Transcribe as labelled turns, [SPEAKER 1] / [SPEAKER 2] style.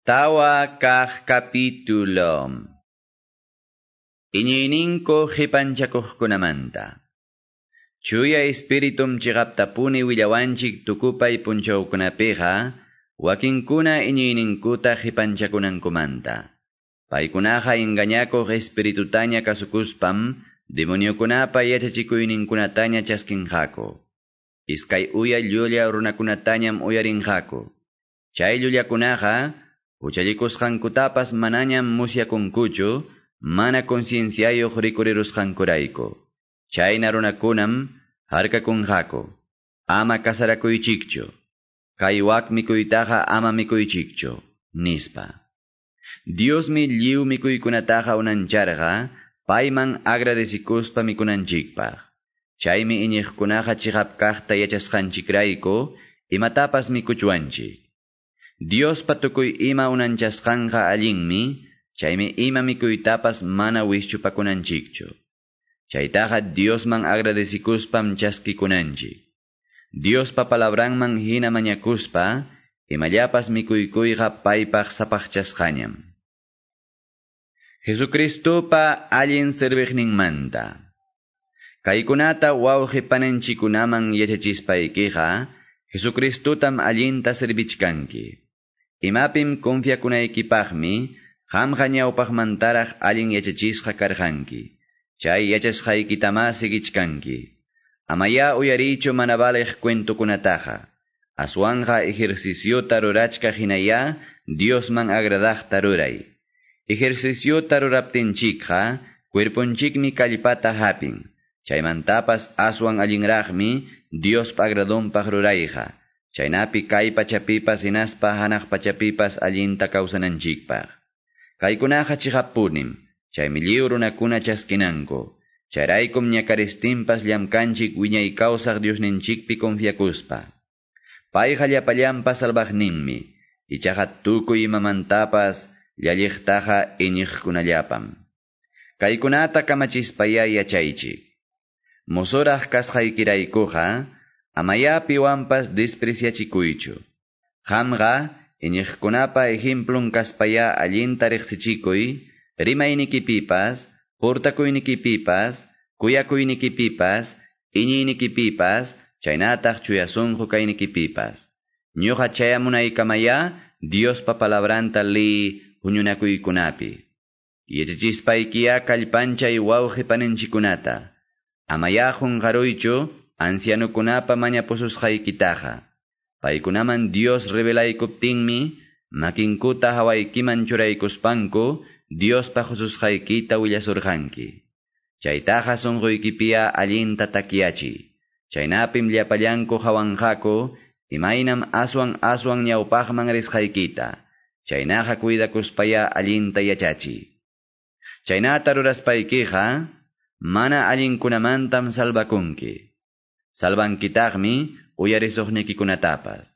[SPEAKER 1] Tawa kah capítulo. Iñininko kunamanta. Chuya espiritum chigaptapuni willawanchik tukupay punchawkunapiqa, wakinkuna iñininkuta hipanchakunankumanta. Paykunaqa engañakuq espiritutaña kasukuspam, demoniokunapa yachachikuyninkunataña chaskinqaku. Iskay uya llulla runakunatañam uyarinqaku. Chay llullakunaqa, uchallikusqankutapas manañam musyakunkuchu, mana concienciayuq rikurirusqankurayku. Chayna runakunam harkakunqaku. Ama kasarakuychikchu. Kay wak mikuytaqa ama mikuychikchu. Nispa. Diosmi lliw mikuykunataqa unancharqa, payman agradecikuspa mikunanchikpaq. Chaymi iñiqkunaqa chigapkaqta yachasqanchikrayku, imatapas mikuchwanchik. Dios patukuy ima unanchasqanqa allinmi, chaymi ima mikuytapas mana wishchupakunanchikchu. Chaytaqa Diosman agradecikuspam chaskikunanchik. Diospa palabranman hina mañakuspa, imallapas mikuykuyqa paypaq sapaqchasqañam. Jesucristupa allin serviqninmanta. Kaykunata wawqi pananchikunaman yachachispaykiqa, Jesucristutam allinta servichkanki. Imapim confiakunaykipaqmi, qamqa ñawpaqmantaraq allin yachachisqa karqanki. Chay yachasqaykitama sigichkanki. Amaya uyarichu mana baleq cuentukunataqa. Aswanja ejerciciota rurachka hinaya, Diosman agradaqta ruray. Ejercicio taruraptinchikqa, cuerponchikmi kallpata hapin. Chaymantapas aswan allinraqmi, Dios pagradonpaq rurayqa. Chaynapi kay pachapipas hinaspa hanaq pachapipas allinta kawsananchikpaq. Kaykunaqa chiqapunim, chaymi lliw runakuna chaskinanku. Chayraykum ñakaristinpas llamkanchik wiñay kawsaq Diosninchikpi confiakuspa. Payqa llapallampa salvaqninmi, ichaqa tukuy imamantapas llallihtaqa iñiqkunallapam. Kaykunata kamachispaya yachaychik. Mosoraq kasqaykiraykuqa, amayapiwanpas despreciachikuychu. Qamqa, iñiqkunapa ejemplon kaspaya allinta riqsichikuy, rimaynikipipas, portakuynikipipas, kuyakuynikipipas, iñiynikipipas, chaynataq chuyasunqu kaynikipipas. Ñuqa chayamunaykamaya, Diospa palabranta li huñunakuykunapi. Yachachispaykiya kallpanchay wawqi pananchikunata. Amaya hunqaruychu ancianukunapa mañapususqaykitaqa. Paykunaman Dios revelaykuptinmi, makinkuta hawaykiman churaykuspanku, Diospa hususqaykita willasurqanki. Chaytaqa sunquykipiya allinta takyachi. Chaynapim llapallanku hawanqaku, imaynam aswan aswan ñawpaqman risqaykita. Chaynaqa cuidakuspaya allinta yachachi. Chaynata ruraspaykiqa, mana allinkunamantam salvakunki. Salvankitaqmi uyarisuqnikikunatapas.